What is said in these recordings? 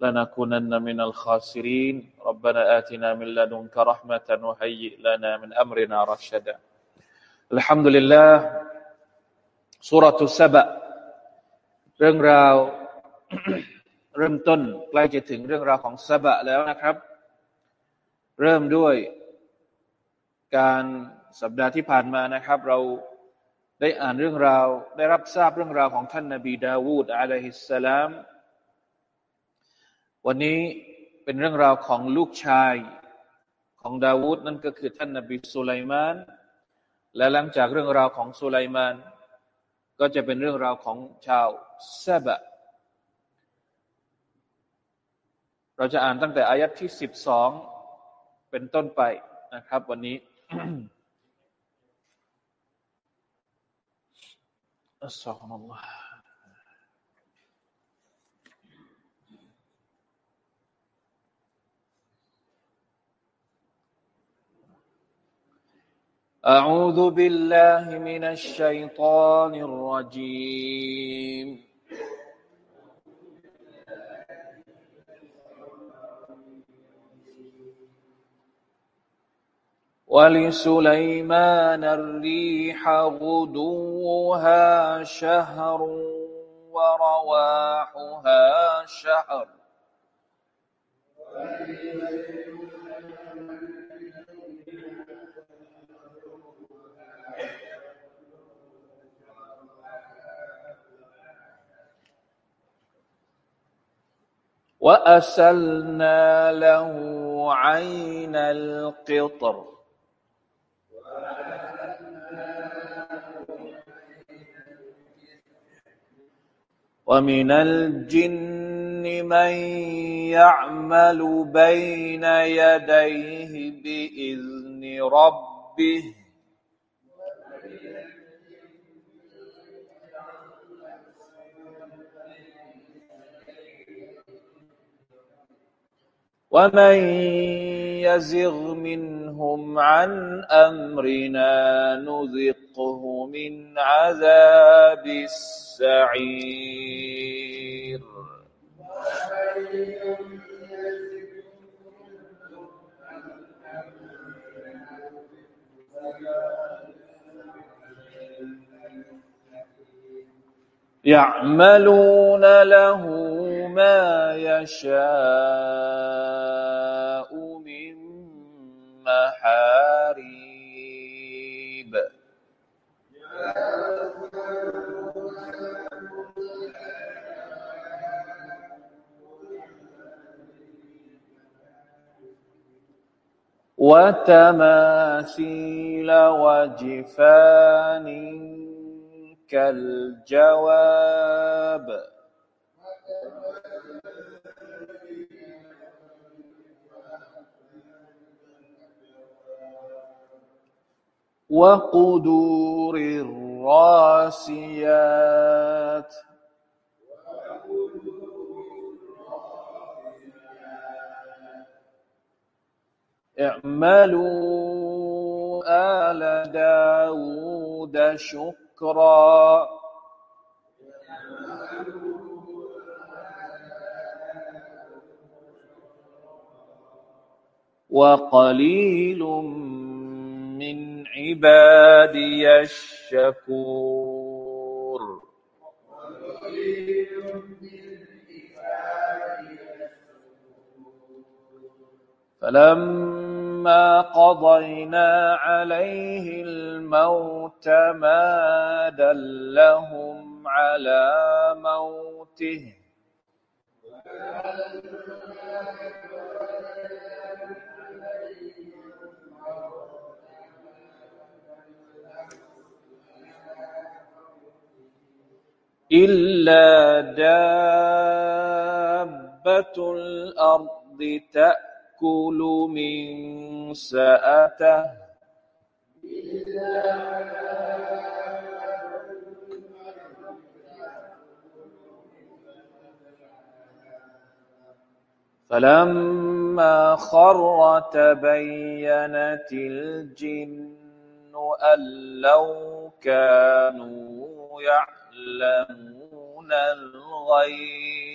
لنكونن من الخاسرين ربنا آتنا من لدنك رحمة وهيئ لنا من أمرنا رشدا الحمد لله สุรทุสบะเรื่องราว เริ่มต้นใกล้จะถึงเรื่องราวของสบะแล้วนะครับ เริ่มด้วยการสัปดาห์ที่ผ่านมานะครับ เราได้อ่านเรื่องราว ได้รับทราบเรื่องราวของท่านนาบีดาวูดอะลัยฮิสสลาม วันนี้เป็นเรื่องราวของลูกชายของดาวูดนั่นก็คือท่านนาบีสุไลมาน และหลังจากเรื่องราวของสุไลมาน ก็จะเป็นเรื่องราวของชาวซาบะ เราจะอ่านตั้งแต่อายัดที่สิบสองเป็นต้นไปนะครับวันนี้อัส أعوذ بالله من الشيطان الرجيم. ولسليمان الريح غدوها شهر ورواحها شهر. وأسلنا له عين القطر. ومن الجن من يعمل بين يديه بإذن ربه. ومن يزغ منهم عن أمرنا نذقه من عذاب السعير يعملون له ما يشاء من محاريب. وتماثيل وجفان كالجواب. وقدور الراسيات. اعملوا آل داود شكرا. وقليل من عبادي الشكور. فلما قضينا عليه الموت ما دلهم على موته إلا دابة الأرض تأكل من سأته. فلما خر تبينت الجن أن لو كانوا يعلمون يعلمون الغيب.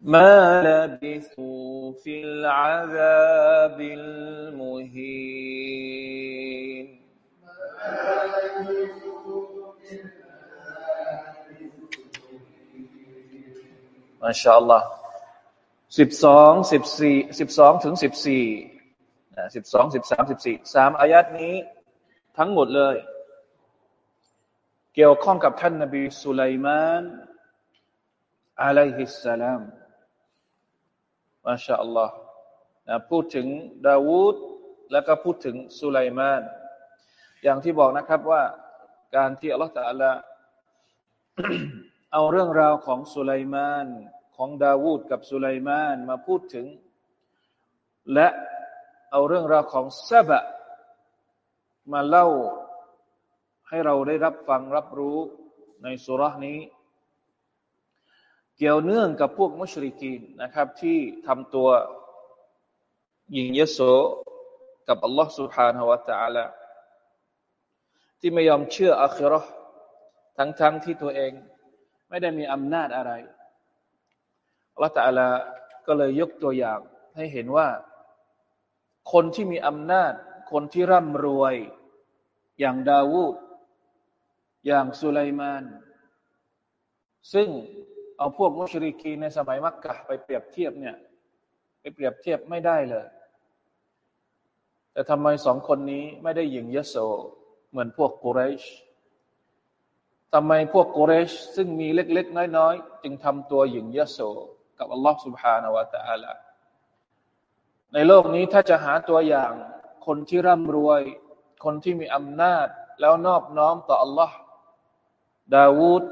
ما لبثوا في العذاب المهين. ما شاء الله. สิบสองสิบสี่สิบสองถึงสิบสี่สิบสองสิบสามสิบสี่สามอายัดนี้ทั้งหมดเลย เกี่ยวข้องกับท่านนบีสุไลมานอะลัยฮิสสลามมาชาอัลลอฮ์พูดถึงดาวูดแล้วก็พูดถึงสุไลมาน อย่างที่บอกนะครับว่าการที่อัลลอฮฺตะลาเอาเรื่องราวของสุไลมาน ของดาวูดกับสุไลมานมาพูดถึง และเอาเรื่องราวของซาบะมาเล่าให้เราได้รับฟังรับรู้ในสุรานี้ เกี่ยวเนื่องกับพวกมุชริกีนนะครับ ที่ทำตัวยิงยโสกับอัลลอฮ์ سبحانه และ تعالى ที่ไม่ยอมเชื่ออัคราทั้งๆทที่ตัวเองไม่ได้มีอำนาจอะไรอั ลลอฮฺตะลาก็เลยยกตัวอย่างให้เห็นว่า คนที่มีอำนาจ คนที่ร่ำรวย อย่างดาวูดอย่างสุไลมาน ซึ่งเอาพวกมุชริกีในสมัยมักกะไปเปรียบเทียบเนี่ย ไปเปรียบเทียบไม่ได้เลย แต่ทำไมสองคนนี้ไม่ได้ยิงยโสเหมือนพวกกุเรชทำไมพวกกุเรชซึ่งมีเล็ก ๆ น้อย ๆ จึงทำตัวหยิ่งยโส กับอัลลอฮ์ سبحانه และ تعالى ในโลกนี้ถ้าจะหาตัวอย่างคนที่ร่ำรวย คนที่มีอำนาจ แล้วนอบน้อมต่ออัลลอฮ์ดาวูด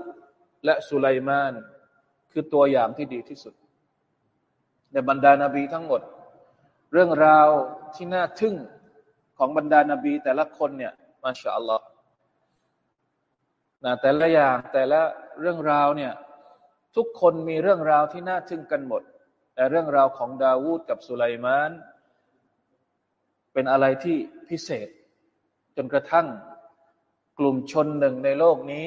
และสุไลมาน คือตัวอย่างที่ดีที่สุด ในบรรดานาบีทั้งหมด เรื่องราวที่น่าทึ่งของบรรดานาบี แต่ละคนเนี่ยมาชาอัลลอฮ์นะแต่ละอย่างแต่ละเรื่องราวเนี่ย ทุกคนมีเรื่องราวที่น่าทึ่งกันหมด แต่เรื่องราวของดาวูดกับสุไลมาน เป็นอะไรที่พิเศษ จนกระทั่งกลุ่มชนหนึ่งในโลกนี้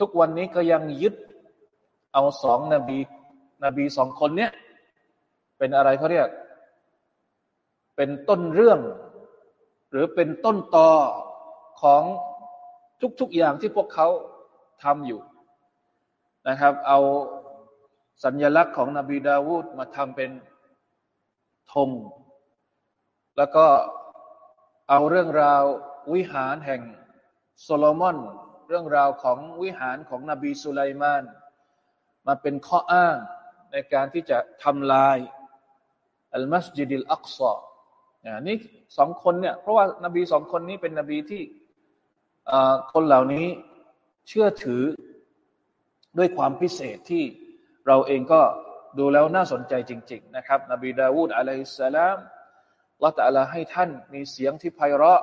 ทุกวันนี้ก็ยังยึดเอาสองนบีนบีสองคนเนี้ยเป็นอะไรเขาเรียก เป็นต้นเรื่อง หรือเป็นต้นตอของทุกๆอย่างที่พวกเขาทำอยู่ นะครับ เอาสัญญลักษณ์ของนบีดาวูดมาทำเป็นธงแล้วก็เอาเรื่องราววิหารแห่งโซโลมอน เรื่องราวของวิหารของนบีสุไลมาน มาเป็นข้ออ้างในการที่จะทำลายอัลมัสยิดิลอักซอนี่สองคนเนี่ย เพราะว่านบีสองคนนี้เป็นนบีที่คนเหล่านี้เชื่อถือ ด้วยความพิเศษที่เราเองก็ดูแล้วน่าสนใจจริง ๆ นะครับ นบีดาวูดอะลัยฮิสสลามละตะลาให้ท่านมีเสียงที่ไพเราะ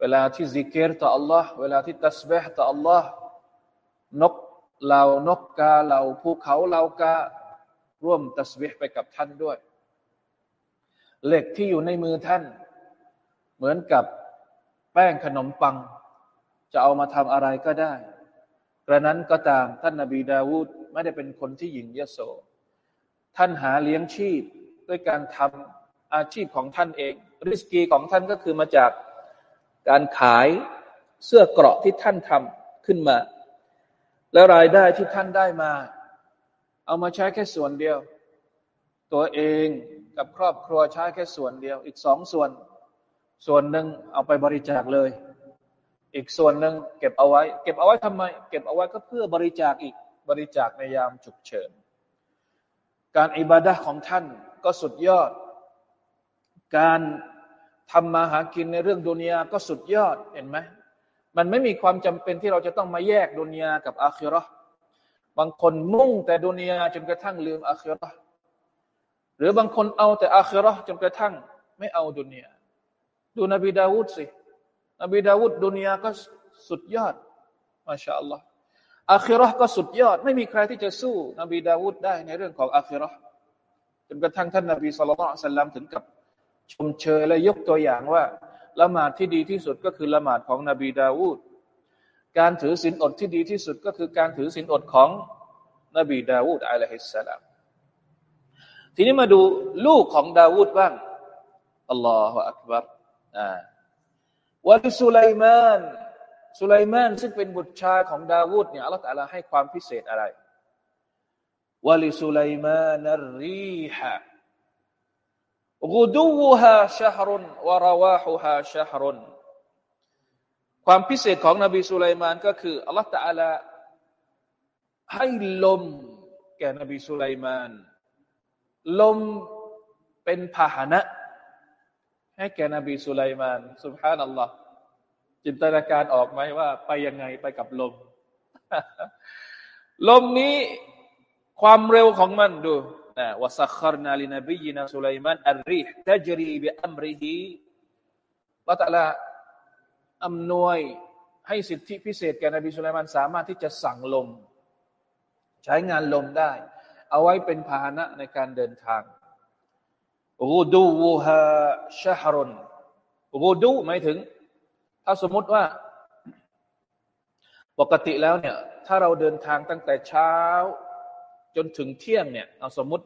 เวลาที่ซิกเกตต่อ Allah เวลาที่ตัสบห์ต่อ Allah นกเหล่านกกาเหล่าภูเขาเหล่าการ่วมตัสบห์ไปกับท่านด้วย เหล็กที่อยู่ในมือท่าน เหมือนกับแป้งขนมปัง จะเอามาทำอะไรก็ได้ กระนั้นก็ตามท่านนาบีดาวูดไม่ได้เป็นคนที่หญิงยโส ท่านหาเลี้ยงชีพด้วยการทอาชีพของท่านเอง ริสกีของท่านก็คือมาจากการขายเสื้อเกราะที่ท่านทำขึ้นมา แล้วรายได้ที่ท่านได้มา เอามาใช้แค่ส่วนเดียว ตัวเองกับครอบครัวใช้แค่ส่วนเดียว อีกสองส่วน ส่วนหนึ่งเอาไปบริจาคเลย อีกส่วนหนึ่งเก็บเอาไว้ เก็บเอาไว้ทำไม เก็บเอาไว้ก็เพื่อบริจาคอีกบริจาคในยามฉุกเฉิน การอิบาดะของท่านก็สุดยอด การทำมาหากินในเรื่องดุนยาก็สุดยอดเห็นไหมมันไม่มีความจำเป็นที่เราจะต้องมาแยกดุนยากับอาคิรอบางคนมุ่งแต่ดุนยาจนกระทั่งลืมอาคิรอหรือบางคนเอาแต่อาคิรอจนกระทั่ง ไม่เอาดุนยาดูนบีดาวูดสิ นบีดาวูดดุนยาก็สุดยอดมาชาอัลลอฮ์อาคิรอก็สุดยอด ไม่มีใครที่จะสู้ นบีดาวูดได้ในเรื่องของอาคิรอจนกระทั่งท่านนบีสุลต่านสัลลัมถึงกับ ชมเชยและยกตัวอย่างว่าละหมาดที่ดีที่สุดก็คือละหมาดของนบีดาวูดการถือศีลอดที่ดีที่สุดก็คือการถือศีลอดของนบีดาวูดอะลัยฮิสสลามทีนี้มาดูลูกของดาวูดบ้างอัลลอฮฺอักบารอ่า วะลิสุไลมานสุไลมานซึ่งเป็นบุตรชายของดาวูดเนี่ยอัลลอฮฺตะลาให้ความพิเศษอะไรวลิสุไลมานรีฮะกุดูฮาชฮรุนวะราวาฮุฮาชฮรุนความพิเศษของนบีสุไลมานก็คืออัลลอฮฺตะลาให้ลมแก่นบีสุไลมาน ลมเป็นพาหนะ ให้แก่นบีสุไลมานสุบฮานัลลอฮ์จินตนาการออกไหมว่า ไปยังไงไปกับลม ลมนี้ความเร็วของมันดูนะวสัครนาลินบีนาสุไลมานอัลริฮตจรีบิอัมริฮีละตะลาอำนวยให้สิทธิพิเศษแก่นบีสุไลมานสามารถที่จะสั่งลม ใช้งานลมได้ เอาไว้เป็นพาหนะในการเดินทาง รูดูวูฮาชฮรุนรูดูหมายถึง ถ้าสมมติว่า ปกติแล้วเนี่ย ถ้าเราเดินทางตั้งแต่เช้า จนถึงเที่ยงเนี่ยเอาสมมติ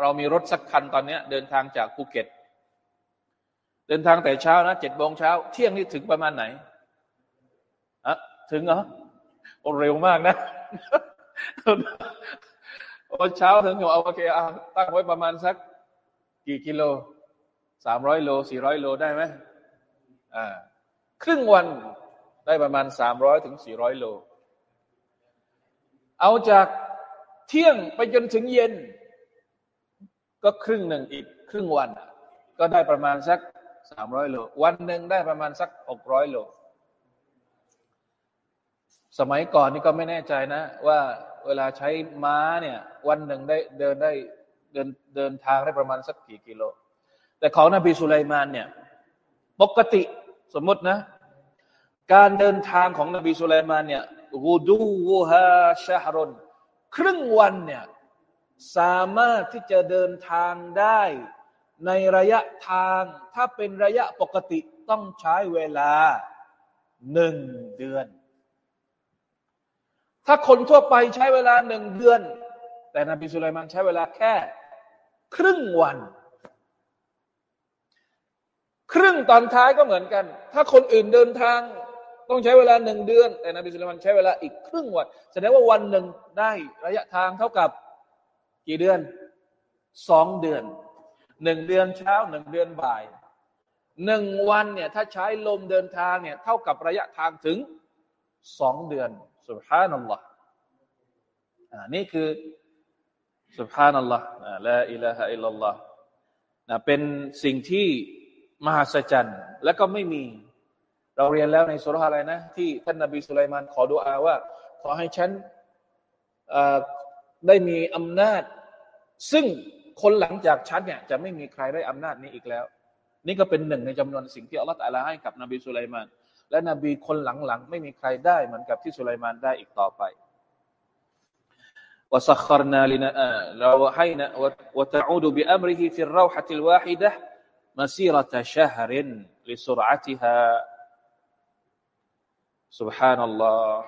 เรามีรถสักคันตอนนี้เดินทางจากภูเก็ต เดินทางแต่เช้านะเจ็ดโมงเช้า เที่ยงนี่ถึงประมาณไหนอะถึงเหรอโอ้เร็วมากนะโอ้เช้าถึงเอาโอเคอตั้งไว้ประมาณสัก กี่กิโลสามร้อยโลสี่ร้อยโลได้ไหมอ่าครึ่งวันได้ประมาณสามร้อยถึงสี่ร้อยโล เอาจากเที่ยงไปจนถึงเย็น ก็ครึ่งหนึ่งอีกครึ่งวัน ก็ได้ประมาณสักสามร้อยโล วันหนึ่งได้ประมาณสักหกร้อยโล สมัยก่อนนี่ก็ไม่แน่ใจนะ ว่าเวลาใช้ม้าเนี่ย วันหนึ่งได้เดินได้ เดินเดินทางได้ประมาณสักกี่กิโล แต่ของนบีสุไลมานเนี่ยปกติสมมตินะ การเดินทางของนบีสุลัยมานเนี่ยกูดูวูฮาชาฮรนครึ่งวันเนี่ยสามารถที่จะเดินทางได้ในระยะทางถ้าเป็นระยะปกติต้องใช้เวลาหนึ่งเดือน ถ้าคนทั่วไปใช้เวลาหนึ่งเดือน แต่นบีสุลัยมานใช้เวลาแค่ ครึ่งวัน ครึ่งตอนท้ายก็เหมือนกัน ถ้าคนอื่นเดินทาง ต้องใช้เวลาหนึ่งเดือน แต่นบีสุลต่านใช้เวลาอีกครึ่งวันแสดงว่าวันหนึ่งได้ระยะทางเท่ากับกี่เดือนสองเดือนหนึ่งเดือนเช้าหนึ่งเดือนบ่ายหนึ่งวันเนี่ยถ้าใช้ลมเดินทางเนี่ยเท่ากับระยะทางถึงสองเดือนสุบฮานัลลอฮ์อ่านี่คือ สุบฮานัลลอฮ์ละอิลาฮะอิลลัลลอฮ์นะเป็นสิ่งที่มหัศจรรย์และก็ไม่มี เราเรียนแล้วในสุรษอะไรนะ ที่ท่านนบีสุไลมานขอดุอาว่า ขอให้ฉันได้มีอำนาจ ซึ่งคนหลังจากฉันเนี่ยจะไม่มีใครได้อำนาจนี้อีกแล้ว นี่ก็เป็นหนึ่งในจำนวนสิ่งที่อัลลอฮฺตะลาให้กับนบีสุไลมานและนบีคนหลังๆไม่มีใครได้เหมือนกับที่สุไลมานได้อีกต่อไป วสัครนาลินะเราให้นะวะตะอูดุบิอัมริฮิฟิรเราฮะติลวาฮิดะ مسيرة شهر لسرعتها سبحان الله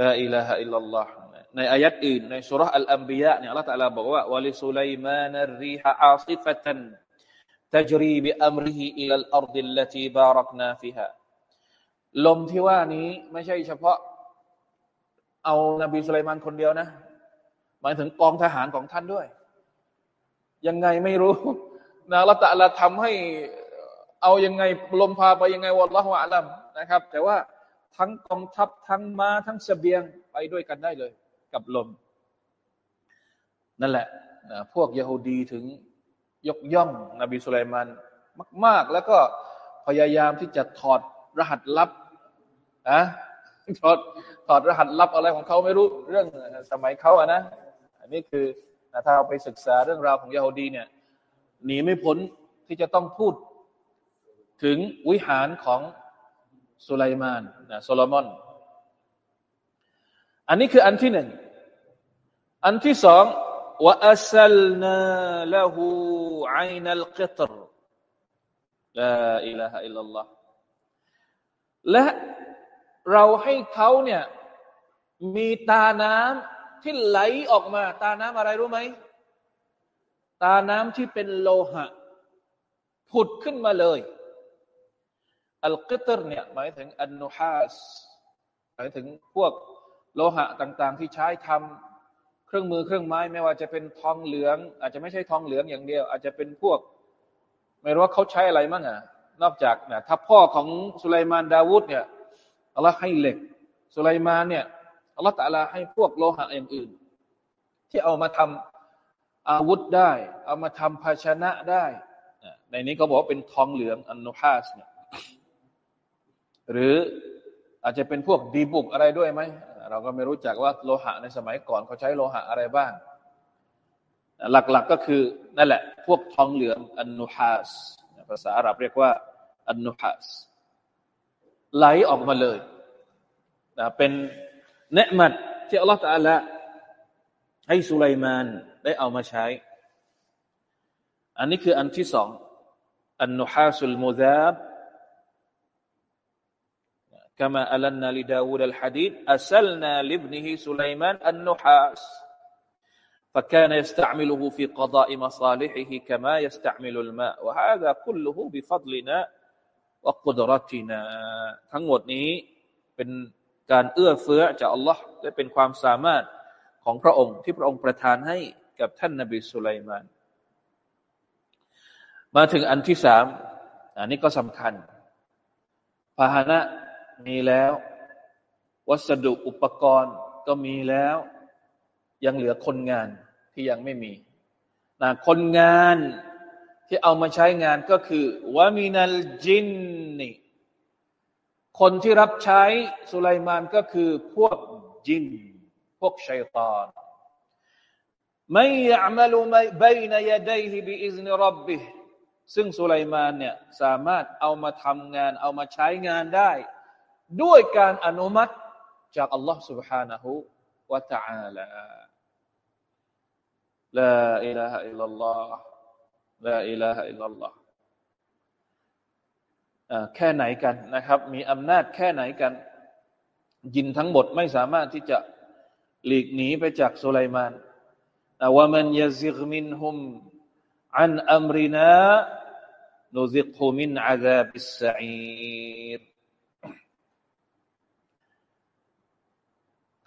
ลาอิลาฮะอิลลัลลอฮ์ในอายัดอื่นในสุรษอัลอัมบียะเนี่ยอัลลอฮฺตะลาบอกว่าวะลิสุลัยมานรีฮะอาซิฟะตัน تجري بأمره إلى الأرض التي باركنا فيها ลมที่ว่านี้ไม่ใช่เฉพาะ เอานบีสุไลมานคนเดียวนะ หมายถึงกองทหารของท่านด้วย ยังไงไม่รู้นะละตะละทำให้เอายังไงลมพาไปยังไงวะละฮวะลัมนะครับ แต่ว่าทั้งกองทัพทั้งมาทั้งเสบียงไปด้วยกันได้เลย กับลม นั่นแหละนะพวกยโฮดีถึงยกย่องนบีสุไลัยมานมาก ๆ แล้วก็พยายามที่จะถอดรหัสลับนะ ถอดถอดรหัสลับอะไรของเขาไม่รู้เรื่องสมัยเขาอะนะ อันนี้คือถ้าเราไปศึกษาเรื่องราวของยาฮูดีเนี่ยหนีไม่พ้นที่จะต้องพูดถึงวิหารของสุไลมานนะโซโลมอน อันนี้คืออันที่หนึ่ง อันที่สองว่าอัสลนาละหูไอนัลกิตรลาอิลาฮะอิลลัลลอฮและ เราให้เขาเนี่ย มีตาน้ำที่ไหลออกมา ตาน้ำอะไรรู้ไหม ตาน้ำที่เป็นโลหะ ผุดขึ้นมาเลย อัลกิตรเนี่ยหมายถึงอันนุฮัสหมายถึงพวกโลหะต่าง ๆ ที่ใช้ทำเครื่องมือเครื่องไม้ไม่ว่าจะเป็นทองเหลือง อาจจะไม่ใช่ทองเหลืองอย่างเดียว อาจจะเป็นพวก ไม่รู้ว่าเขาใช้อะไรมั่งอะนอกจากเนี่ยถ้าพ่อของสุไลมานดาวุฒเนี่ย อัลลอฮ์ให้เหล็กสุไลมานเนี่ยอัลลอฮ์ตะลาให้พวกโลหะอย่างอื่น ที่เอามาทำอาวุธได้ เอามาทำภาชนะได้ ในนี้เขาบอกว่าเป็นทองเหลืองอันนุฮัสเนี่ยหรืออาจจะเป็นพวกดีบุกอะไรด้วยไหม เราก็ไม่รู้จักว่าโลหะในสมัยก่อนเขาใช้โลหะอะไรบ้าง หลักๆกก็คือนั่นแหละ พวกทองเหลืองอันนุฮัสภาษาอาหรับเรียกว่าอันนุฮัส ไหลออกมาเลยนะเป็นเนืมัดที่อัลลอฮฺตะละให้สุไลมานได้เอามาใช้ อันนี้คืออันที่สองอันนุฮัสุลมุซาบ كما ألنا لداود الحديد أسلنا لابنه سليمان النحاس فكان يستعمله في قضاء مصالحه كما يستعمل الماء وهذا كله بفضلنا วกุดรตินาทั้งหมดนี้เป็นการเอื้อเฟื้อจากอัลลอฮ์และเป็นความสามารถของพระองค์ที่พระองค์ประทานให้กับท่านนบีสุไลมาน มาถึงอันที่สามอันนี้ก็สำคัญ พาหนะมีแล้ว วัสดุอุปกรณ์ก็มีแล้ว ยังเหลือคนงานที่ยังไม่มีนะคนงาน ที่เอามาใช้งานก็คือวามินัลจินนี่คนที่รับใช้สุไลมานก็คือพวกจิน พวกชัยตอนไม่ยะมลุไม่บนยาดัยฮิบิอิซนิรับบิซึ่งสุไลมานเนี่ยสามารถเอามาทำงาน เอามาใช้งานได้ด้วยการอนุมัติจากอัลลอฮ์ سبحانه และ تعالى ลาอิลาฮะอิลลัลลอฮ์ ลาอิลาฮะอิลลัลลอฮ์แค่ไหนกันนะครับ มีอำนาจแค่ไหนกัน ญินทั้งหมดไม่สามารถที่จะหลีกหนีไปจากสุไลมานว่ามันยาซิกมินฮุมอันอัมรินานุซิกฮุมินอาซาบิสซัอีร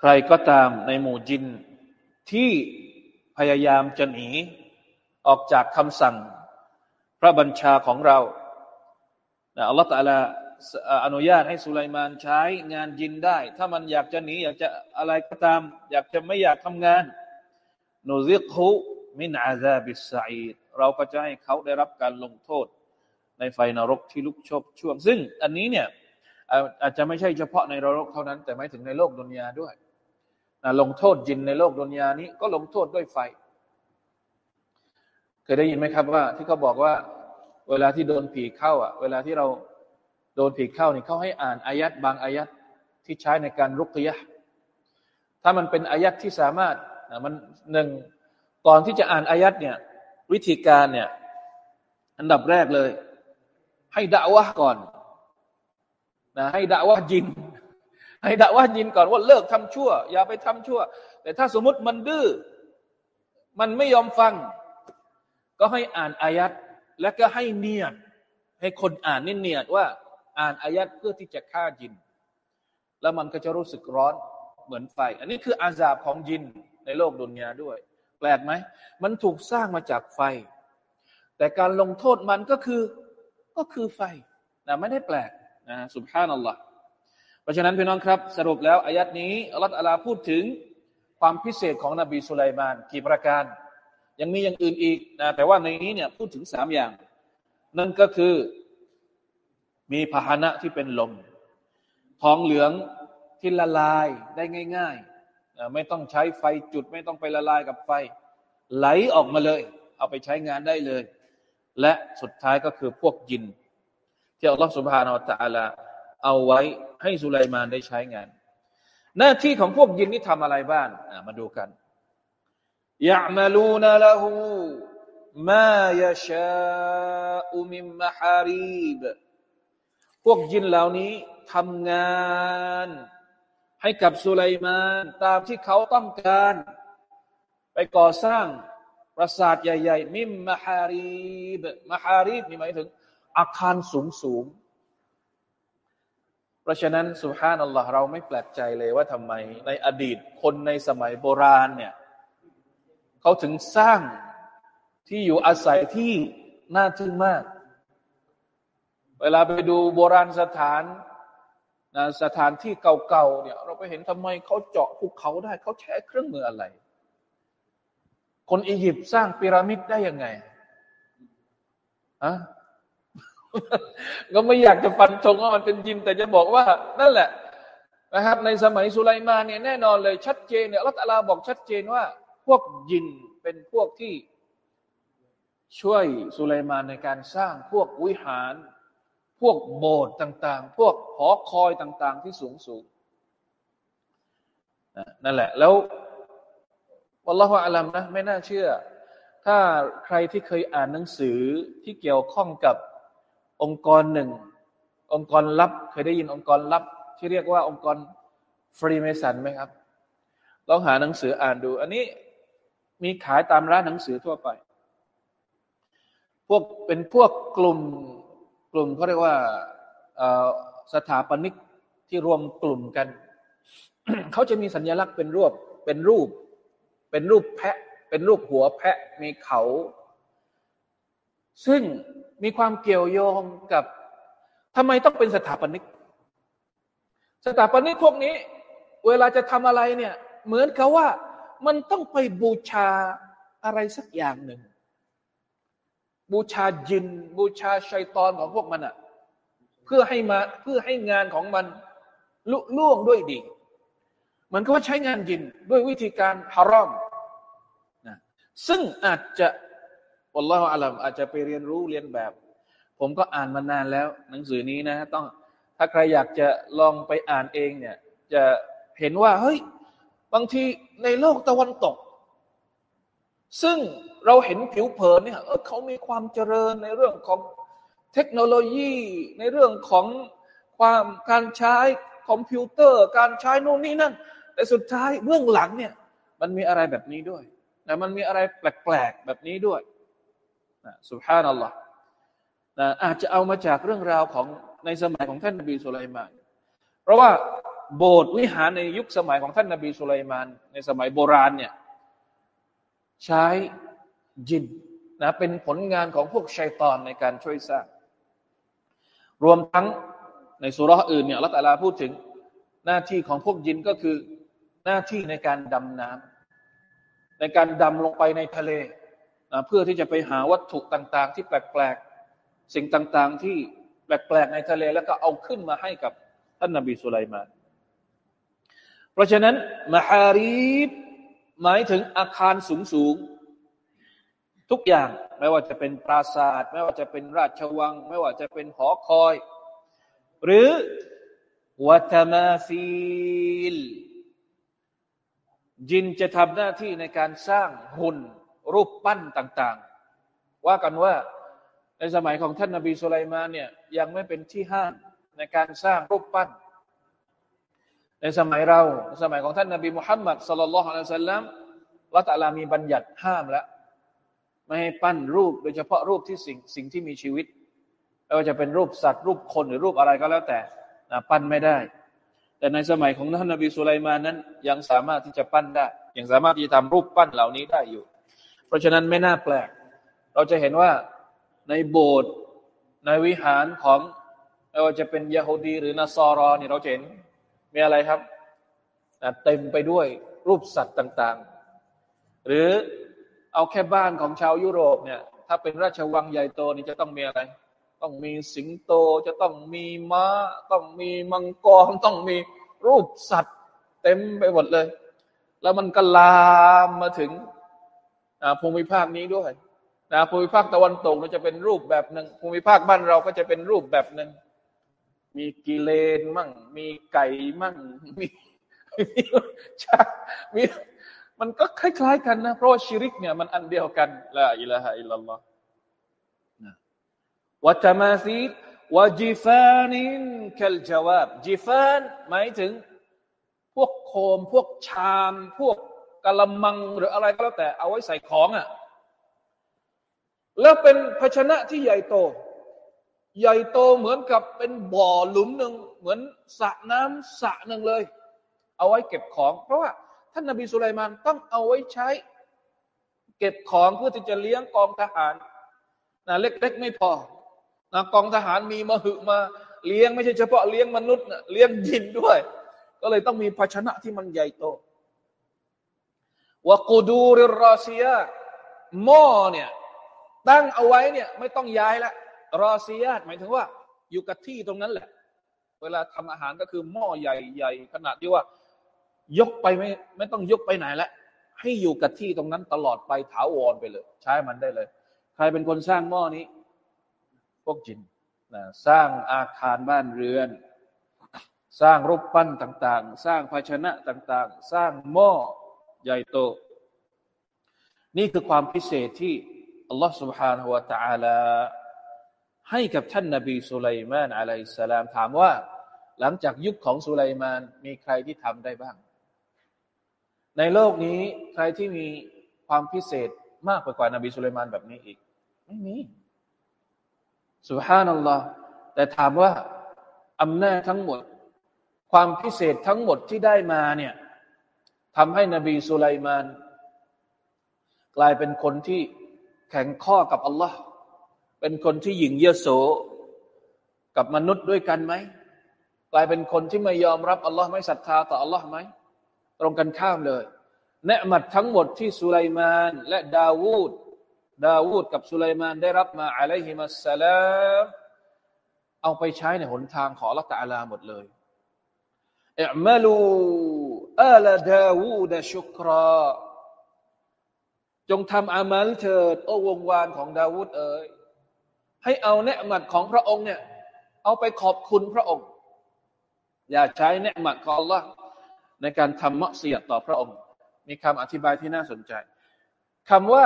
ใครก็ตามในหมู่จินที่พยายามจะหนี ออกจากคำสั่ง พระบัญชาของเราอัลลอฮฺ تعالىอนุญาตให้สุไลมานใช้งานยินได้ ถ้ามันอยากจะหนีอยากจะอะไรก็ตาม อยากจะไม่อยากทำงานนูซิกุมินอาซาบิสซดเราก็จะให้เขาได้รับการลงโทษ ในไฟนรกที่ลุกโชกช่วง ซึ่งอันนี้เนี่ยอาจจะไม่ใช่เฉพาะในนรกเท่านั้น แต่หมายถึงในโลกดุนยาด้วยลงโทษจินในโลกดุนยานี้ก็ลงโทษด้วยไฟ เคยได้ยินไหมครับว่า ที่เขาบอกว่า เวลาที่โดนผีเข้า อะ เวลาที่เราโดนผีเข้านี่เขาให้อ่านอายัดบางอายัดที่ใช้ในการรุกยะถ้ามันเป็นอายัดที่สามารถมันหนึ่งก่อนที่จะอ่านอายัดเนี่ย วิธีการเนี่ย อันดับแรกเลย ให้ด่าวะก่อนนะให้ด่าวะจินให้ด่าว่ายินก่อนว่าเลิกทำชั่ว อย่าไปทำชั่ว แต่ถ้าสมมติมันดื้อมันไม่ยอมฟัง ก็ให้อ่านอายัดและก็ให้เนียดให้คนอ่านนี่เนียดว่า อ่านอายัดเพื่อที่จะฆ่ายิน แล้วมันก็จะรู้สึกร้อนเหมือนไฟ อันนี้คืออาซาบของยินในโลกดุนยาด้วย แปลกไหม มันถูกสร้างมาจากไฟ แต่การลงโทษมันก็คือก็คือไฟนะไม่ได้แปลกนะสุบฮานัลลอฮ์เพราะฉะนั้นพี่น้องครับ สรุปแล้วอายัดนี้อัลลอฮฺพูดถึงความพิเศษของนบีสุไลมาน กี่ประการ ยังมีอย่างอื่นอีกนะแต่ว่าในนี้เนี่ยพูดถึงสามอย่าง นั่นก็คือมีพาหนะที่เป็นลม ทองเหลืองที่ละลายได้ง่ายๆ ไม่ต้องใช้ไฟจุด ไม่ต้องไปละลายกับไฟ ไหลออกมาเลย เอาไปใช้งานได้เลย และสุดท้ายก็คือพวกยิน ที่อัลลอฮฺสุบฮานาอัลตะลาเอาไว้ให้สุไลมานได้ใช้งาน หน้าที่ของพวกยินนี่ทำอะไรบ้างมาดูกัน ยะมลูนละหูมายาชาอุมิมมะฮารีบพวกยินเหล่านี้ทำงานให้กับสุไลมานตามที่เขาต้องการ ไปก่อสร้างปราสาทใหญ่ ๆ มิมมะฮารีบมะฮารีบนี่หมายถึง อาคารสูงสูงเพราะฉะนั้นสุฮานัลลอฮ์เราไม่แปลกใจเลยว่าทำไมในอดีตคนในสมัยโบราณเนี่ย เขาถึงสร้างที่อยู่อาศัยที่น่าทึ่งมาก เวลาไปดูโบราณสถานนะสถานที่เก่าๆเนี่ย เราไปเห็นทำไมเขาเจาะภูเขาได้ เขาใช้เครื่องมืออะไร คนอียิปต์สร้างพีระมิดได้ยังไงอะก็ไม่อยากจะฟันธงว่ามันเป็นยิน แต่จะบอกว่า นั่นแหละนะครับในสมัยสุไลมานเนี่ยแน่นอนเลยชัดเจนเนี่ยอัลลอฮฺบอกชัดเจนว่า พวกยินเป็นพวกที่ช่วยสุไลมานในการสร้างพวกวิหาร พวกโบสถ์ต่าง ๆ พวกหอคอยต่าง ๆ ที่สูงสูงนั่นแหละ แล้ววัลลอฮฺอัลลัมนะไม่น่าเชื่อ ถ้าใครที่เคยอ่านหนังสือที่เกี่ยวข้องกับองค์กรหนึ่ง องค์กรลับ เคยได้ยินองค์กรลับ ที่เรียกว่าองค์กรฟรีเมสันไหมครับลองหาหนังสืออ่านดู อันนี้ มีขายตามร้านหนังสือทั่วไป พวกเป็นพวกกลุ่มกลุ่มเขาเรียกว่าสถาปนิกที่รวมกลุ่มกัน เขาจะมีสัญลักษณ์เป็นรูปเป็นรูป เป็นรูปแพะ เป็นรูปหัวแพะมีเขา ซึ่งมีความเกี่ยวโยงกับทำไมต้องเป็นสถาปนิก สถาปนิกพวกนี้ เวลาจะทำอะไรเนี่ย เหมือนกับว่า มันต้องไปบูชาอะไรสักอย่างหนึ่ง บูชาจิน บูชาชัยตอนของพวกมันอะเพื่อให้มาเพื่อให้งานของมันลุล่วงด้วยดีมันก็ว่าใช้งานยินด้วยวิธีการฮารอมนะซึ่งอาจจะอัลลอฮฺอัลลัมอาจจะไปเรียนรู้เรียนแบบ ผมก็อ่านมานานแล้ว หนังสือนี้นะ ต้องถ้าใครอยากจะลองไปอ่านเองเนี่ย จะเห็นว่าเฮ้ย บางทีในโลกตะวันตก ซึ่งเราเห็นผิวเผินเนี่ยเออเขามีความเจริญในเรื่องของเทคโนโลยีในเรื่องของความการใช้คอมพิวเตอร์ การใช้โน่นนี่นั่น แต่สุดท้ายเบื้องหลังเนี่ย มันมีอะไรแบบนี้ด้วยแต่มันมีอะไรแปลกๆแบบนี้ด้วยนะสุภานัลลอฮ์นะอาจจะเอามาจากเรื่องราวของในสมัยของท่านนบีสุลัยมาน เพราะว่า โบสถ์วิหารในยุคสมัยของท่านนบีสุไลมาน ในสมัยโบราณเนี่ยใช้จินนะเป็นผลงานของพวกชัยตอนในการช่วยสร้าง รวมทั้งในสุราอื่นเนี่ยละตาลาพูดถึงหน้าที่ของพวกยินก็คือหน้าที่ในการดำน้ำในการดำลงไปในทะเลนะเพื่อที่จะไปหาวัตถุต่างๆ ที่แปลกๆ สิ่งต่างๆ ที่แปลกๆในทะเล แล้วก็เอาขึ้นมาให้กับท่านนบีสุไลมาน ราะฉะนั้นมหารีบหมายถึงอาคารสูงสูงทุกอย่างไม่ว่าจะเป็นปราสาท ไม่ว่าจะเป็นราชวัง ไม่ว่าจะเป็นหอคอย หรือวัตมาฟีลจินจะทำหน้าที่ในการสร้างหุ่นรูปปั้นต่าง ๆ ว่ากันว่าในสมัยของท่านนาบีสุไลมานเนี่ยยังไม่เป็นที่ห้ามในการสร้างรูปปั้น ในสมัยเราสมัยของท่านนบีมุฮัมมัดสลลัลลอฮุอะลัยฮิสซาลลัมละตะลามีบัญญัติห้ามแล้วไม่ให้ปั้นรูปโดยเฉพาะรูปที่สิ่งสิ่งที่มีชีวิตไม่ว่าจะเป็นรูปสัตว์รูปคนหรือรูปอะไรก็แล้วแต่นะปั้นไม่ได้ แต่ในสมัยของท่านนบีสุไลมานั้น ยังสามารถที่จะปั้นได้ ยังสามารถที่จะทำรูปปั้นเหล่านี้ได้อยู่ เพราะฉะนั้นไม่น่าแปลก เราจะเห็นว่าในโบสถ์ในวิหารของไม่ว่าจะเป็นยะฮูดีหรือนาซอรอนี่เราเห็น มีอะไรครับเต็มไปด้วยรูปสัตว์ต่างๆ หรือเอาแค่บ้านของชาวยุโรปเนี่ย ถ้าเป็นราชวังใหญ่โตนี่จะต้องมีอะไร ต้องมีสิงโตจะต้องมีม้า ต้องมีมังกรต้องมีรูปสัตว์ เต็มไปหมดเลย แล้วมันก็ลามมาถึงภูมิภาคนี้ด้วยนะภูมิภาคตะวันตกเราจะเป็นรูปแบบหนึ่งภูมิภาคบ้านเราก็จะเป็นรูปแบบหนึ่ง มีกิเลนมั่ง มีไก่มั่ง มีมีมีมันก็คล้าย ๆ กันนะ เพราะว่าชิริกเนี่ยมันอันเดียวกันละอิละฮะอิลลัลลอฮ์วัตมาซีดวะจิฟานินคัลจาวาบจิฟานหมายถึง พวกโคม พวกชาม พวกกะละมัง หรืออะไรก็แล้วแต่เอาไว้ใส่ของอะ่ะแล้วเป็นภาชนะที่ใหญ่โต ใหญ่โตเหมือนกับเป็นบ่อหลุมหนึ่งเหมือนสระน้ำสระหนึ่งเลย เอาไว้เก็บของ เพราะว่าท่านนบีสุไลมานต้องเอาไว้ใช้ เก็บของเพื่อที่จะเลี้ยงกองทหารนะเล็กๆไม่พอนะกองทหารมีมาหึมาเลี้ยงไม่ใช่เฉพาะเลี้ยงมนุษย์นะเลี้ยงยินด้วย ก็เลยต้องมีภาชนะที่มันใหญ่โตวกูดูริรอเซียหม้อเนี่ยตั้งเอาไว้เนี่ยไม่ต้องย้ายละ รอซียาตหมายถึงว่า อยู่กับที่ตรงนั้นแหละ เวลาทำอาหารก็คือหม้อใหญ่ใหญ่ขนาดที่ว่า ยกไปไม่ไม่ต้องยกไปไหนละให้อยู่กับที่ตรงนั้นตลอดไปถาวรไปเลย ใช้มันได้เลย ใครเป็นคนสร้างหม้อนี้ พวกจินนะสร้างอาคารบ้านเรือน สร้างรูปปั้นต่าง ๆ สร้างภาชนะต่าง ๆ สร้างหม้อใหญ่โต นี่คือความพิเศษที่อัลลอฮ์ سبحانه และ تعالى ให้กับท่านนบีสุไลมานอะลัยสลามถามว่า หลังจากยุคของสุไลมานมีใครที่ทำได้บ้าง ในโลกนี้ใครที่มีความพิเศษมากกว่านบีสุไลมานแบบนี้อีก ไม่มีสุฮานัลลอฮ์แต่ถามว่าอำนาจทั้งหมด ความพิเศษทั้งหมดที่ได้มาเนี่ยทำให้นบีสุไลมาน กลายเป็นคนที่แข่งข้อกับอัลลอฮ์ เป็นคนที่หยิ่งเยโสกับมนุษย์ด้วยกันไหมกลายเป็นคนที่ไม่ยอมรับอัลลอฮ์ไม่ศรัทธาต่ออัลลอฮ์ไหมตรงกันข้ามเลยเนืมัดทั้งหมดที่สุไลมาน และดาวูดดาวูดกับสุไลมานได้รับมาอะลัยฮิมัสสลามเอาไปใช้ในหนทางของละตาลาหมดเลยอิมลูอัลดาวูดชุกราจงทำอามัลเถิด โอ้วงวานของดาวูดเอ๋ย ให้เอาเนืหมัดของพระองค์เนี่ยเอาไปขอบคุณพระองค์ อย่าใช้เนืหมัดของ Allah ในการทำมะเสียต่อพระองค์ มีคำอธิบายที่น่าสนใจคำว่า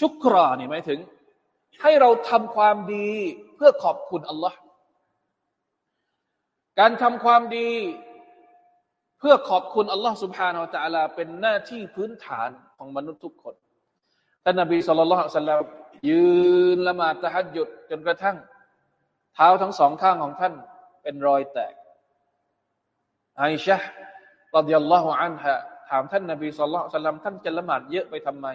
ชุกรานี่หมายถึง ให้เราทำความดีเพื่อขอบคุณอัลลอฮ์การทำความดีเพื่อขอบคุณอัลลอฮ์ سبحانه และ تعالى เป็นหน้าที่พื้นฐานของมนุษย์ทุกคนท่านนบีสุลต่านสัลลัม ยืนละหมาดตะฮัดยุดจนกระทั่ง เท้าทั้งสองข้างของท่าน เป็นรอยแตกไอชะรดิยัลลอฮุอันฮะถามท่านนบีสุลต่านท่านจะละหมาดเยอะไปทำไม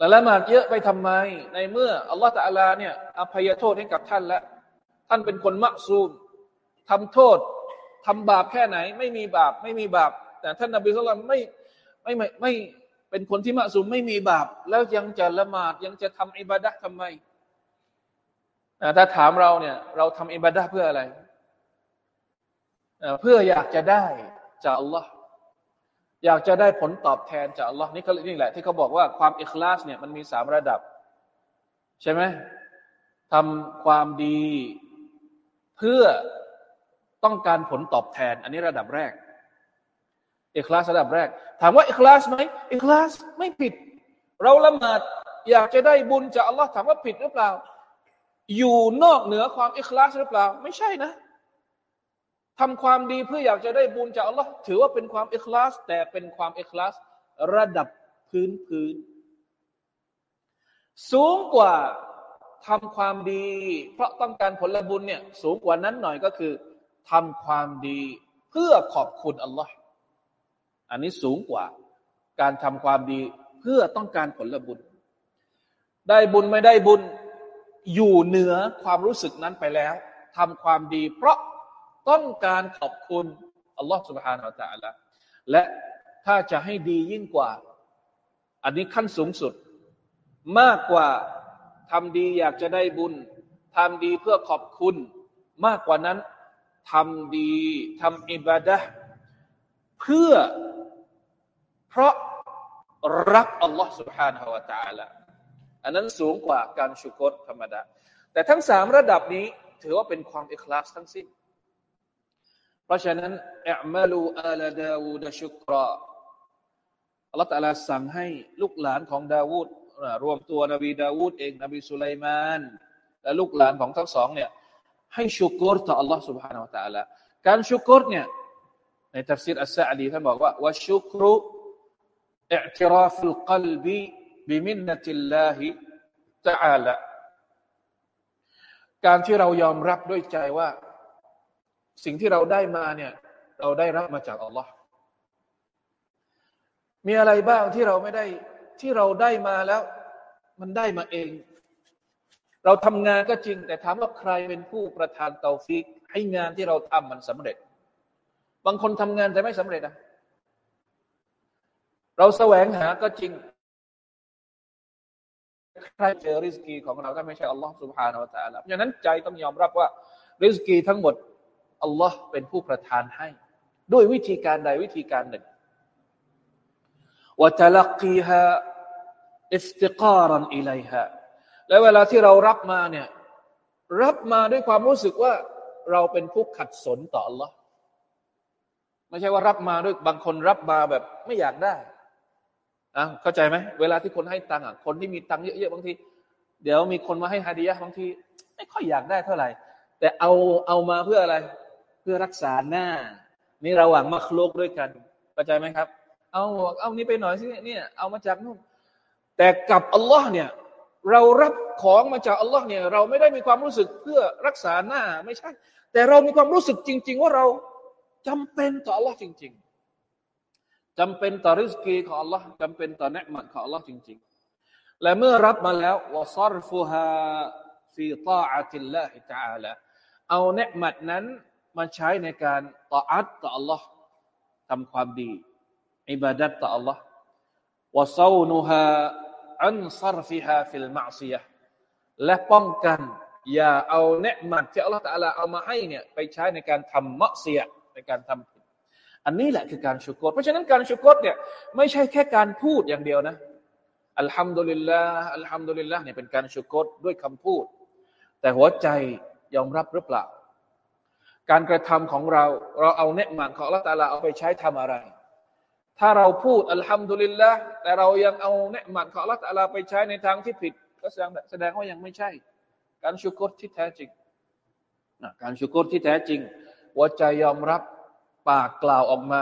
ละละหมาดเยอะไปทำไม ในเมื่ออัลลอฮฺตะอาลาเนี่ยอภัยโทษให้กับท่านแล้ว ท่านเป็นคนมักซูมทำโทษทำบาปแค่ไหน ไม่มีบาป ไม่มีบาป แต่ท่านนบีสุลต่านไม่ไม่ไม่ไม่ เป็นคนที่มะซุมไม่มีบาป แล้วยังจะละหมาดยังจะทำอิบาดะทำไมถ้าถามเราเนี่ย เราทำอิบาดะเพื่ออะไรเพื่ออยากจะได้จากอัลลอฮ์อยากจะได้ผลตอบแทนจากอัลลอฮ์นี่เขานี่แหละ ที่เขาบอกว่าความอิคลาสเนี่ยมันมีสามระดับ ใช่ไหมทำความดีเพื่อต้องการผลตอบแทน อันนี้ระดับแรก อิคลาสระดับแรก ถามว่าอิคลาสไหมอิคลาสไม่ผิด เราละหมาดอยากจะได้บุญจากอัลลอฮ์ถามว่าผิดหรือเปล่า อยู่นอกเหนือความอิคลาสหรือเปล่า ไม่ใช่นะทำความดีเพื่ออยากจะได้บุญจากอัลลอฮ์ถือว่าเป็นความอิคลาส แต่เป็นความอิคลาสระดับพื้นพื้น สูงกว่าทำความดี เพราะต้องการผลบุญเนี่ย สูงกว่านั้นหน่อยก็คือทำความดีเพื่อขอบคุณอัลลอฮ์ อันนี้สูงกว่าการทำความดีเพื่อต้องการผลบุญ ได้บุญไม่ได้บุญอยู่เหนือความรู้สึกนั้นไปแล้วทำความดี เพราะต้องการขอบคุณอัลลอฮ์ سبحانه และ تعالى และถ้าจะให้ดียิ่งกว่า อันนี้ขั้นสูงสุด มากกว่าทำดีอยากจะได้บุญทำดีเพื่อขอบคุณ มากกว่านั้นทำดีทำอิบาดะเพื่อ เพราะรักอัลลอฮ์ سبحانه และ تعالى อันนั้นสูงกว่าการชุกรธรรมดา แต่ทั้งสามระดับนี้ถือว่าเป็นความอิคลาสทั้งสิ้น เพราะฉะนั้นอัลมาลูอาลดาวูดชุกรอัลลอฮฺตะลาสั่งให้ลูกหลานของดาวูดรวมตัวนบีดาวูดเองนบีสุไลมานและลูกหลานของทั้งสองเนี่ยให้ชุกรต่อ Allah سبحانه และ تعالى การชุกรเนี่ยในทัฟซีรอัสซาดีท่านบอกว่าวะชุกรุ อิอติราฟุลกลบีบิมินนติลลาฮิตะอาลาการที่เรายอมรับด้วยใจว่า สิ่งที่เราได้มาเนี่ย เราได้รับมาจากอัลลอฮ์มีอะไรบ้างที่เราไม่ได้ที่เราได้มาแล้ว มันได้มาเอง เราทำงานก็จริง แต่ถามว่าใครเป็นผู้ประทานเตาฟิก ให้งานที่เราทำมันสำเร็จ บางคนทำงานแต่ไม่สำเร็จนะ เราแสวงหาก็จริง ใครเจอริสกีของเราก็ไม่ใช่อัลลอฮ์สุบฮานาอัลตะลาดังนั้นใจต้องยอมรับว่า ริสกีทั้งหมดอัลลอฮ์เป็นผู้ประทานให้ ด้วยวิธีการใดวิธีการหนึ่งวะตะลักีฮะอิสติการันอิเลฮะและเวลาที่เรารับมาเนี่ยรับมาด้วยความรู้สึกว่าเราเป็นผู้ขัดสนต่ออัลลอฮ์ไม่ใช่ว่ารับมาด้วยบางคนรับมาแบบไม่อยากได้ อะเข้าใจไหมเวลาที่คนให้ตังค์อะคนที่มีตังค์เยอะๆบางที เดี๋ยวมีคนมาให้ฮาดียะบางที ไม่ค่อยอยากได้เท่าไหร่ แต่เอาเอามาเพื่ออะไร เพื่อรักษาหน้า นี่ระหว่างมัคลุกด้วยกันเข้าใจไหมครับ เอาเอานี้ไปหน่อยสิเนี่ยเอามาจากนู่นแต่กับอัลลอฮ์เนี่ยเรารับของมาจากอัลลอฮ์เนี่ยเราไม่ได้มีความรู้สึกเพื่อรักษาหน้าไม่ใช่ แต่เรามีความรู้สึกจริง ๆ ว่าเราจำเป็นต่ออัลลอฮ์จริง ๆ จำเป็นต่อริสกีของ Allah จำเป็นต่อเนืมัดของ Allah จริง ๆ และเมื่อรับมาแล้ว وصرفها في طاعة الله تعالى เอาเนียะอ์มัตนั้นมาใช้ในการตออัตต่อ อัลลอฮ์ ทำความดีอิบาดัตต่ออัลลอฮ์ وصونها عن صرفها في المعصية และป้องกัน อย่าเอาเนืมัดที่ Allah ตะลาเอามาให้เนี่ยไปใช้ในการทำมะเสียในการทำ อันนี้แหละคือการชุกรเพราะฉะนั้นการชุกรเนี่ยไม่ใช่แค่การพูดอย่างเดียวนะอัลฮัมดุลิลลาห์อัลฮัมดุลิลลาห์เนี่ยเป็นการชุกรด้วยคำพูด แต่หัวใจยอมรับหรือเปล่า การกระทำของเราเราเอาเนืหมันของละตาลาเอาไปใช้ทำอะไร ถ้าเราพูดอัลฮัมดุลิลลาห์แต่เรายังเอาเนืหมันของละตาลาไปใช้ในทางที่ผิด ก็แสดงแสดงว่ายังไม่ใช่ การชุกรที่แท้จริงการชุกรที่แท้จริงหัวใจยอมรับ ปากกล่าวออกมา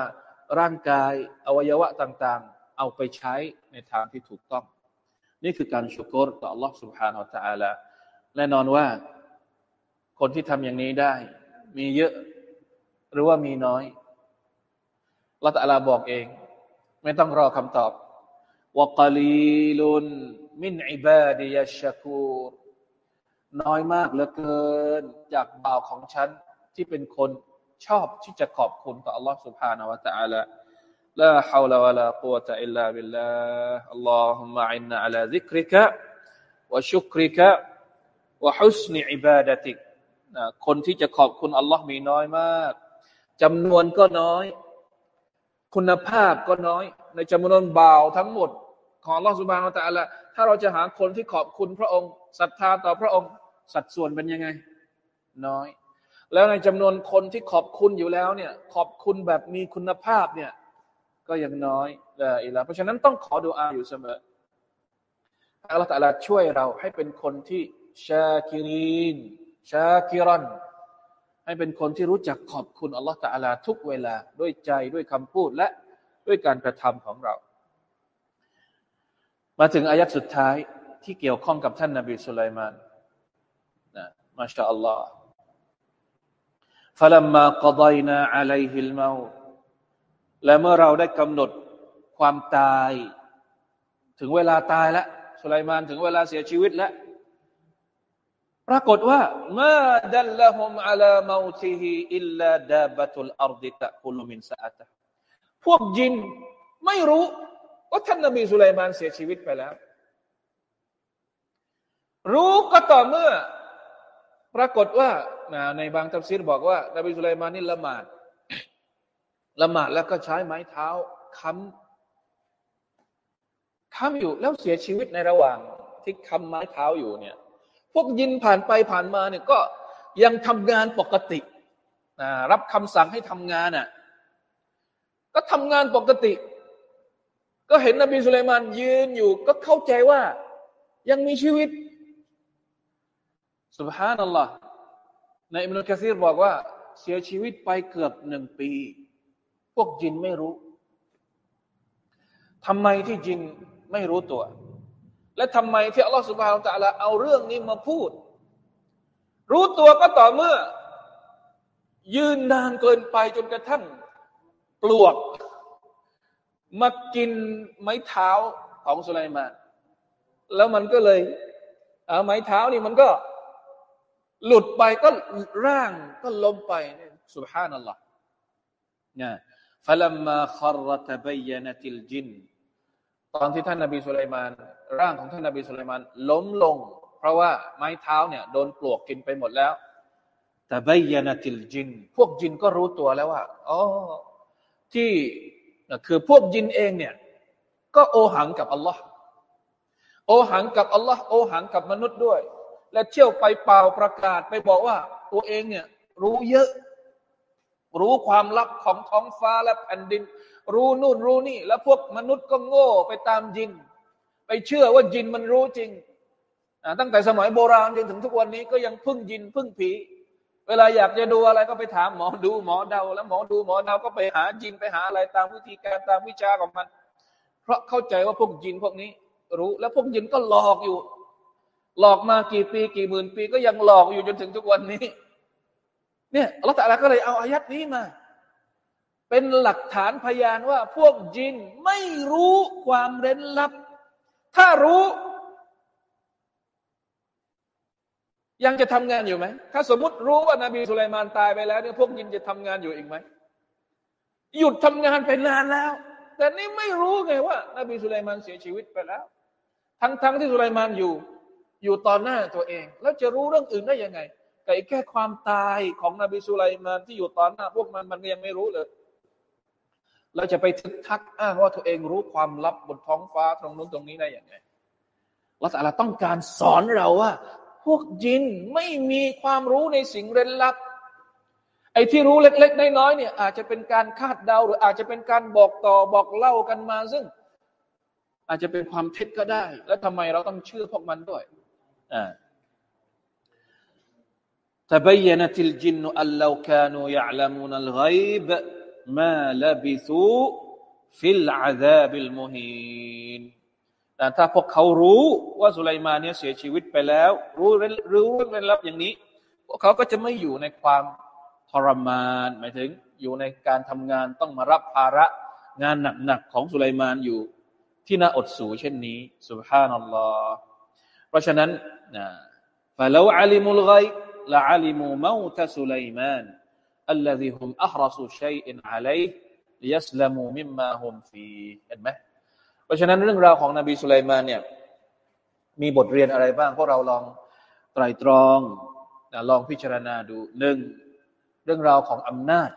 ร่างกายอวัยวะต่างๆ เอาไปใช้ในทางที่ถูกต้อง นี่คือการชุกรต่อ Allah سبحانه และ تعالى แน่นอนว่า คนที่ทำอย่างนี้ได้ มีเยอะหรือว่ามีน้อยละตะลาบอกเอง ไม่ต้องรอคำตอบว่ากลีลุนมินอิบาดียชคูรน้อยมากเหลือเกิน จากบ่าวของฉันที่เป็นคน ชอบที่จะขอบคุณต่อ Allah سبحانه และ تعالى لا حول ولا قوة إلا بالله اللهم أعنا على ذكرك وشكرك وحسن عبادتك คนที่จะขอบคุณอัลลอฮ์มีน้อยมากจำนวนก็น้อย คุณภาพก็น้อย ในจำนวนบ่าวทั้งหมด ของอัลลอฮ์สุบานอัลตะละถ้าเราจะหาคนที่ขอบคุณพระองค์ศรัทธาต่อพระองค์ สัดส่วนเป็นยังไง น้อย แล้วในจำนวนคนที่ขอบคุณอยู่แล้วเนี่ย ขอบคุณแบบมีคุณภาพเนี่ย ก็ยังน้อยละอิละเพราะฉะนั้นต้องขอดูอาอยู่เสมออัลลอฮฺตะลาช่วยเราให้เป็นคนที่ชาคิรินชาคิรันให้เป็นคนที่รู้จักขอบคุณอัลลอฮฺตะอาลาทุกเวลา ด้วยใจด้วยคำพูดและด้วยการกระทำของเรา มาถึงอายัดสุดท้ายที่เกี่ยวข้องกับท่านนาบีสุลัยมานนะมาชาอัลลอฮ์ فلما قضينا عليه الموت และเมื่อเราได้กำหนดความตาย ถึงเวลาตายแล้วสุลัยมานถึงเวลาเสียชีวิตแล้วปรากฏว่ามาดัลละฮุมอัลามาติฮิอิลลาดาบะตุลอัรดิตะคุลมินซาอะตะพวกยินไม่รู้ว่าท่านนบีสุลัยมานเสียชีวิตไปแล้ว รู้ก็ต่อเมื่อ ปรากฏว่า ในบางตัฟซีรบอกว่านาบีสุลัยมานนี่ละหมาดละหมาดแล้วก็ใช้ไม้เท้าค้ำค้ำอยู่แล้วเสียชีวิตในระหว่างที่ค้ำไม้เท้าอยู่เนี่ย พวกยินผ่านไปผ่านมาเนี่ยก็ยังทำงานปกติรับคำสั่งให้ทำงานน่ะก็ทำงานปกติ ก็เห็นนบีสุลัยมานยืนอยู่ ก็เข้าใจว่ายังมีชีวิตสุบฮานัลลอฮ์ ในอิมนุกะซีรบอกว่า เสียชีวิตไปเกือบหนึ่งปี พวกจินไม่รู้ทำไมที่จินไม่รู้ตัว และทำไมที่อัลลอฮฺสุบฮานตะลาเอาเรื่องนี้มาพูด รู้ตัวก็ต่อเมื่อ ยืนนานเกินไปจนกระทั่งปลวก มากินไม้เท้าของสุไลมานแล้วมันก็เลย เอาไม้เท้านี่มันก็ หลุดไปก็ร่างก็ล้มไปนี่สุบฮานัลลอฮ์นะฟลัมมาคอรตะบยนติลจินตอนที่ท่านนาบีสุไลมาน ร่างของท่านนาบีสุไลมาน ล้มลง เพราะว่าไม้เท้าเนี่ยโดนปลวกกินไปหมดแล้วแต่บยนติลจิน พวกจินก็รู้ตัวแล้วว่าอ๋อที่คือพวกจินเองเนี่ย ก็โอหังกับอัลลอฮ์โอหังกับอัลลอฮ์โอหังกับมนุษย์ด้วย และเที่ยวไปเป่าประกาศไปบอกว่า ตัวเองเนี่ยรู้เยอะ รู้ความลับของท้องฟ้าและแผ่นดิน รู้นู่นรู้นี่ แล้วพวกมนุษย์ก็โง่ไปตามจิน ไปเชื่อว่าจินมันรู้จริงตั้งแต่สมัยโบราณจนถึงทุกวันนี้ก็ยังพึ่งจินพึ่งผี เวลาอยากจะดูอะไรก็ไปถามหมอดูหมอเดา แล้วหมอดูหมอเดาก็ไปหาจินไปหาอะไรตามวิธีการตามวิชาของมัน เพราะเข้าใจว่าพวกจินพวกนี้รู้ แล้วพวกจินก็หลอกอยู่ หลอกมากี่ปีกี่หมื่นปี ก็ยังหลอกอยู่จนถึงทุกวันนี้ เนี่ยอัลลอฮฺก็เลยเอาอายัดนี้มา เป็นหลักฐานพยานว่า พวกจินไม่รู้ความเร้นลับ ถ้ารู้ ยังจะทำงานอยู่ไหม ถ้าสมมติรู้ว่านาบีสุลัยมานตายไปแล้วเนี่ยพวกยินจะทำงานอยู่อีกไหม หยุดทำงานไปนานแล้ว แต่นี่ไม่รู้ไงว่านาบีสุลัยมานเสียชีวิตไปแล้ว ทั้งๆทที่สุลัยมานอยู่ อยู่ตอนหน้าตัวเอง แล้วจะรู้เรื่องอื่นได้ยังไงแต่แค่ความตายของนบีสุไลมานที่อยู่ตอนหน้า พวกมันมันยังไม่รู้เลยเราจะไปทึกทักอ้างว่าตัวเองรู้ความลับบนท้องฟ้าตรงนู้นตรงนี้ได้อย่างไงเราแต่ละต้องการสอนเราว่า พวกจินไม่มีความรู้ในสิ่งเร้นลับ ไอ้ที่รู้เล็ก ๆ น้อยๆเนี่ย อาจจะเป็นการคาดเดาหรืออาจจะเป็นการบอกต่อบอกเล่ากันมาซึ่ง อาจจะเป็นความเท็จก็ได้ แล้วทำไมเราต้องเชื่อพวกมันด้วย تبينت الجن أن لو كانوا يعلمون الغيب มาลบิซูฟิลอาซาบิลมุฮีนแต่ถ้าพวกเขารู้ว่าสุไลมาเนี่ยเสียชีวิตไปแล้ว รู้รู้เรื่องลับอย่างนี้ พวกเขาก็จะไม่อยู่ในความทรมานหมายถึงอยู่ในการทำงานต้องมารับภาระงานหนักๆของสุไลมานอยู่ที่น่าอดสูเช่นนี้สุบฮานัลลอฮ์เพราะฉะนั้น นะฟะลาวอาลิมุลไกละอาลิมูเมาตะสุไลมานอัลลซีฮุมอัฮรัสุชัยอินอะเห็นไหมเพราะฉะนั้นเรื่องราวของนบีสุไลมานเนี่ยมีบทเรียนอะไรบ้างพวกเราลองไตรตรองลองพิจารณาดูหนึ่งเรื่องราวของอำนาจ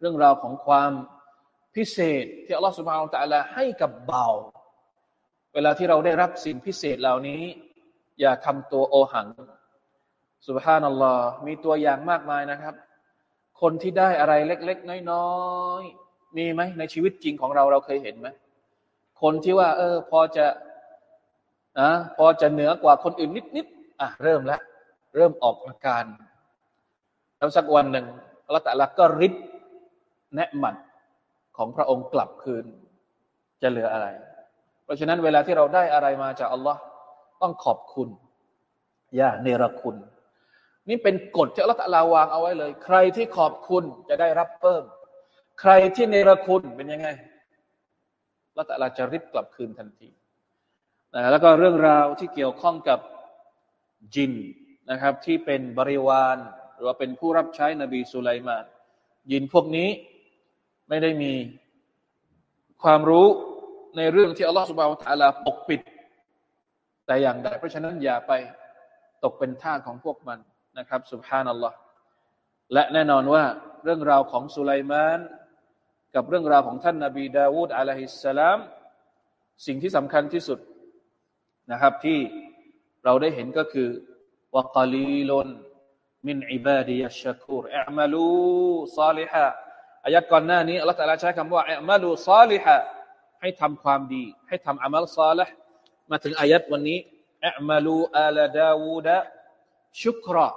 เรื่องราวของความพิเศษที่อัลลอฮฺสุบฮานาอัลลอฮฺให้กับเบา เวลาที่เราได้รับสิ่งพิเศษเหล่านี้ อย่าทำตัวโอหังสุบฮานัลลอฮ์มีตัวอย่างมากมายนะครับ คนที่ได้อะไรเล็ก ๆ น้อยๆมีไหมในชีวิตจริงของเราเราเคยเห็นไหมคนที่ว่า เออ พอจะนะพอจะเหนือกว่าคนอื่นนิดๆอะเริ่มแล้วเริ่มออกอาการ แล้วสักวันหนึ่งอัลลอฮฺตะลาก็ริบแนะมันของพระองค์กลับคืน จะเหลืออะไร เพราะฉะนั้นเวลาที่เราได้อะไรมาจากอัลลอฮ์ ต้องขอบคุณ อย่าเนรคุณ นี่เป็นกฎที่อัลลอฮฺลาวางเอาไว้เลย ใครที่ขอบคุณจะได้รับเพิ่ม ใครที่เนรคุณเป็นยังไงอัลลอฮฺตะลาจะริบกลับคืนทันทีนะแล้วก็เรื่องราวที่เกี่ยวข้องกับจินนะครับ ที่เป็นบริวารหรือว่าเป็นผู้รับใช้นบีสุไลมานยินพวกนี้ไม่ได้มีความรู้ในเรื่องที่อัลลอฮฺสุบะฮาวตะลาปกปิด แต่อย่างใดเพราะฉะนั้นอย่าไปตกเป็นทาสของพวกมันนะครับسبحان اللهและแน่นอนว่าเรื่องราวของสุไลมานกับเรื่องราวของท่านนาบีดาวูดعليه السلام สิ่งที่สำคัญที่สุดนะครับที่เราได้เห็นก็คือวกาลีลนมินอิบาดียัชคูรอิมลูซาลิฮะอายัดก่อนหน้านี้อัลลอฮฺ تعالىใช้คำว่าاعملوا صالحاให้ทำความดี ให้ทำอามัลซาลิฮ มาถึงอายัดวันนี้อิมาลูอาลาดาวูดะชุกรอ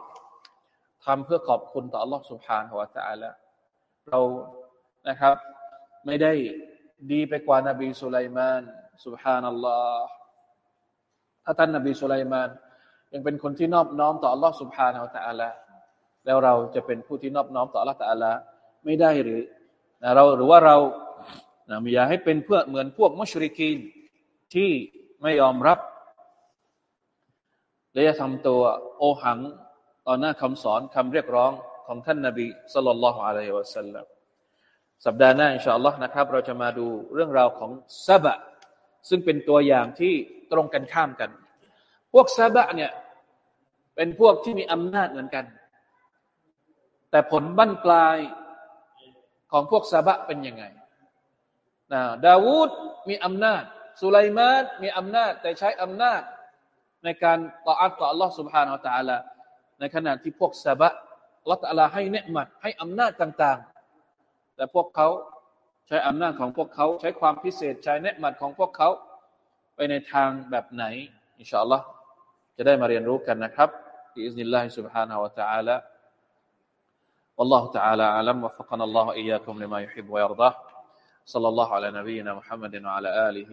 ทำเพื่อขอบคุณต่อ Allah سبحانه และ تعالى เรานะครับ ไม่ได้ดีไปกว่านบีสุไลมาน سبحان อัลลอฮ์ถ้าท่านนบีสุไลมานยังเป็นคนที่นอบน้อมต่อ Allah سبحانه และ تعالى แล้วเราจะเป็นผู้ที่นอบน้อมต่อ Allah تعالى ไม่ได้หรือนะเราหรือว่าเรานะอย่าให้เป็นเพื่อเหมือนพวกมุชริกีนที่ ไม่ยอมรับ และจะทำตัวโอหังต่อหน้าคำสอนคำเรียกร้องของท่านนาบีสุลต่านละฮ์อะลัยฮิวะสัลลัมสัปดาห์หน้าอินชาอัลลอฮ์นะครับ เราจะมาดูเรื่องราวของซาบะ ซึ่งเป็นตัวอย่างที่ตรงกันข้ามกัน พวกซาบะเนี่ยเป็นพวกที่มีอำนาจเหมือนกัน แต่ผลบั้นปลายของพวกซาบะเป็นยังไงนะดาวูดมีอำนาจ สุไลมานมีอำนาจ แต่ใช้อำนาจในการต่ออัตต่อ Allah سبحانه และ تعالى ในขณะที่พวกซาบะละตะลาให้เนืมัดให้อำนาจต่างๆ แต่พวกเขาใช้อำนาจของพวกเขาใช้ความพิเศษใช้เนืมัดของพวกเขาไปในทางแบบไหนอินชาอัลลอฮ์จะได้มาเรียนรู้กันนะครับบิอิสนิลลาฮิ سبحانه และ تعالى والله تعالى أعلم وفقنا الله إياكم لما يحب ويرضاه صلى الله على نبينا محمد وعلى آله